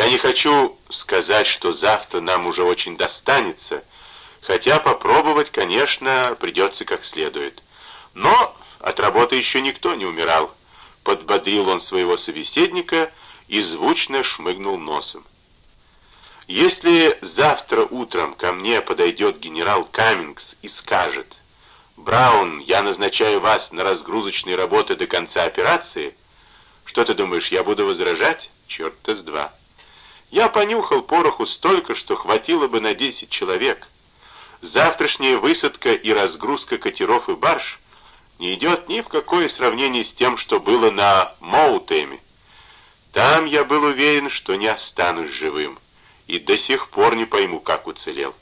Я не хочу сказать, что завтра нам уже очень достанется, хотя попробовать, конечно, придется как следует. Но от работы еще никто не умирал. Подбодрил он своего собеседника и звучно шмыгнул носом. Если завтра утром ко мне подойдет генерал Каммингс и скажет, «Браун, я назначаю вас на разгрузочные работы до конца операции», что ты думаешь, я буду возражать? Черт-то с два. Я понюхал пороху столько, что хватило бы на десять человек. Завтрашняя высадка и разгрузка катеров и барж не идет ни в какое сравнение с тем, что было на Моутеме. Там я был уверен, что не останусь живым, и до сих пор не пойму, как уцелел.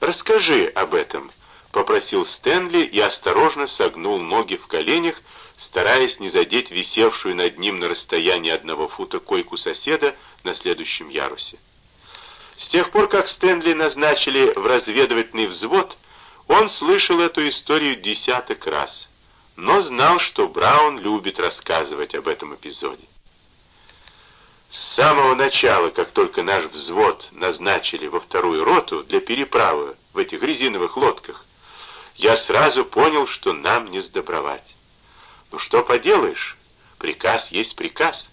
«Расскажи об этом», — попросил Стэнли и осторожно согнул ноги в коленях, стараясь не задеть висевшую над ним на расстоянии одного фута койку соседа на следующем ярусе. С тех пор, как Стэнли назначили в разведывательный взвод, он слышал эту историю десяток раз, но знал, что Браун любит рассказывать об этом эпизоде. С самого начала, как только наш взвод назначили во вторую роту для переправы в этих резиновых лодках, я сразу понял, что нам не сдобровать. Ну что поделаешь, приказ есть приказ.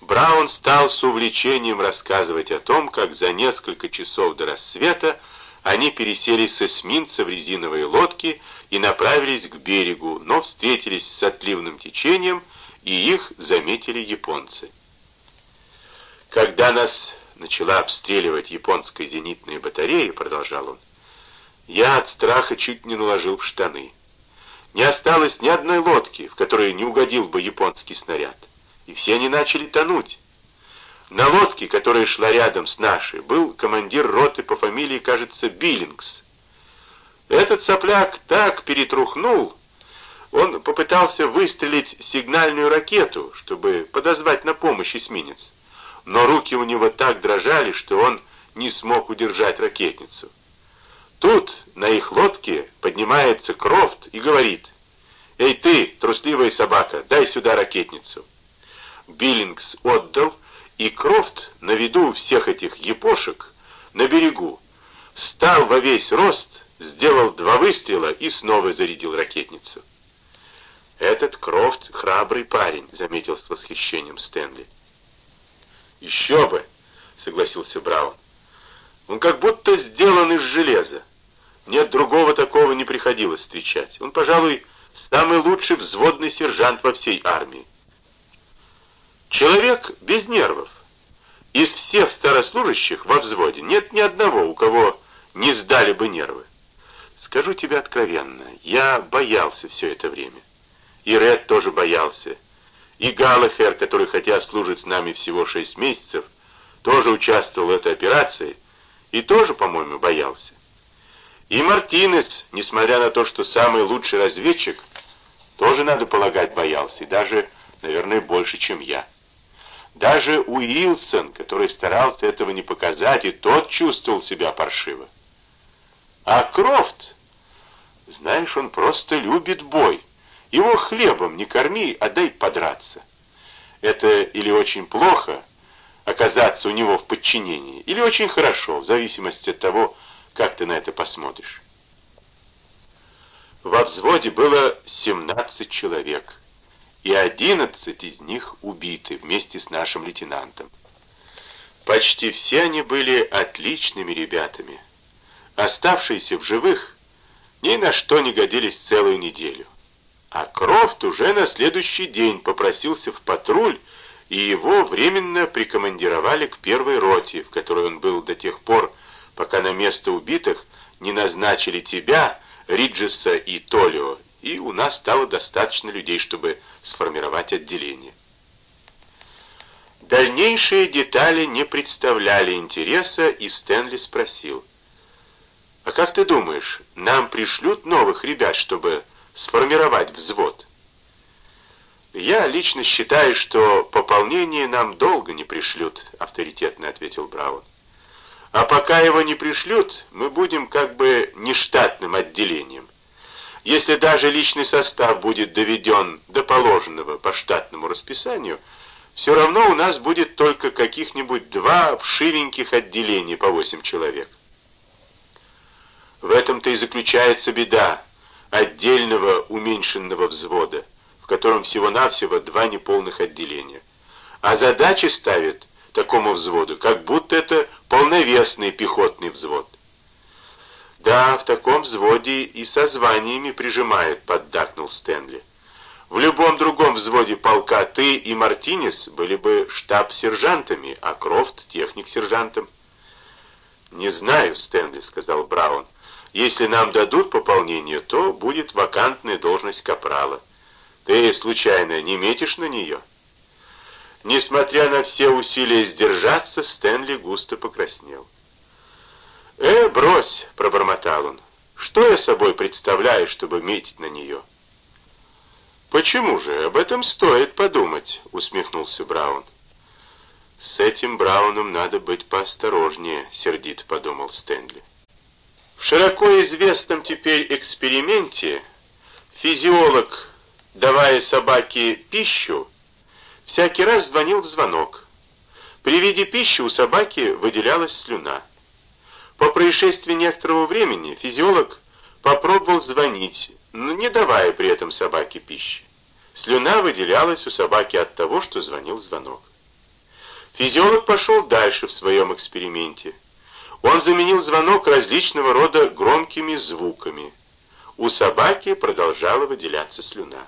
Браун стал с увлечением рассказывать о том, как за несколько часов до рассвета они пересели с эсминца в резиновые лодки и направились к берегу, но встретились с отливным течением, и их заметили японцы. Когда нас начала обстреливать японская зенитная батарея, продолжал он, я от страха чуть не наложил в штаны. Не осталось ни одной лодки, в которой не угодил бы японский снаряд. И все они начали тонуть. На лодке, которая шла рядом с нашей, был командир роты по фамилии, кажется, Биллингс. Этот сопляк так перетрухнул, он попытался выстрелить сигнальную ракету, чтобы подозвать на помощь эсминец. Но руки у него так дрожали, что он не смог удержать ракетницу. Тут на их лодке поднимается Крофт и говорит, «Эй ты, трусливая собака, дай сюда ракетницу». Биллингс отдал, и Крофт на виду всех этих епошек на берегу встал во весь рост, сделал два выстрела и снова зарядил ракетницу. «Этот Крофт храбрый парень», — заметил с восхищением Стэнли. «Еще бы», — согласился Браун. Он как будто сделан из железа. Нет, другого такого не приходилось встречать. Он, пожалуй, самый лучший взводный сержант во всей армии. Человек без нервов. Из всех старослужащих во взводе нет ни одного, у кого не сдали бы нервы. Скажу тебе откровенно, я боялся все это время. И Ред тоже боялся. И Галлахер, который хотя служит с нами всего шесть месяцев, тоже участвовал в этой операции, и тоже, по-моему, боялся. И Мартинес, несмотря на то, что самый лучший разведчик, тоже, надо полагать, боялся, и даже, наверное, больше, чем я. Даже Уилсон, который старался этого не показать, и тот чувствовал себя паршиво. А Крофт, знаешь, он просто любит бой. Его хлебом не корми, а дай подраться. Это или очень плохо, оказаться у него в подчинении, или очень хорошо, в зависимости от того, как ты на это посмотришь. Во взводе было 17 человек, и 11 из них убиты вместе с нашим лейтенантом. Почти все они были отличными ребятами. Оставшиеся в живых ни на что не годились целую неделю. А Крофт уже на следующий день попросился в патруль и его временно прикомандировали к первой роте, в которой он был до тех пор, пока на место убитых не назначили тебя, Риджеса и Толио, и у нас стало достаточно людей, чтобы сформировать отделение. Дальнейшие детали не представляли интереса, и Стэнли спросил, «А как ты думаешь, нам пришлют новых ребят, чтобы сформировать взвод?» «Я лично считаю, что пополнение нам долго не пришлют», — авторитетно ответил Браун. «А пока его не пришлют, мы будем как бы нештатным отделением. Если даже личный состав будет доведен до положенного по штатному расписанию, все равно у нас будет только каких-нибудь два вшивеньких отделения по восемь человек. В этом-то и заключается беда отдельного уменьшенного взвода, в котором всего-навсего два неполных отделения. А задачи ставят такому взводу, как будто это полновесный пехотный взвод. Да, в таком взводе и со званиями прижимает, поддакнул Стэнли. В любом другом взводе полка ты и Мартинес были бы штаб-сержантами, а Крофт — техник-сержантом. «Не знаю, Стэнли», — сказал Браун. «Если нам дадут пополнение, то будет вакантная должность капрала. Ты, случайно, не метишь на нее?» Несмотря на все усилия сдержаться, Стэнли густо покраснел. «Э, брось!» — пробормотал он. «Что я собой представляю, чтобы метить на нее?» «Почему же? Об этом стоит подумать», — усмехнулся Браун. «С этим Брауном надо быть поосторожнее», — сердито подумал Стэнли. В широко известном теперь эксперименте физиолог, давая собаке пищу, всякий раз звонил в звонок. При виде пищи у собаки выделялась слюна. По происшествии некоторого времени физиолог попробовал звонить, не давая при этом собаке пищи. Слюна выделялась у собаки от того, что звонил звонок. Физиолог пошел дальше в своем эксперименте. Он заменил звонок различного рода громкими звуками. У собаки продолжала выделяться слюна.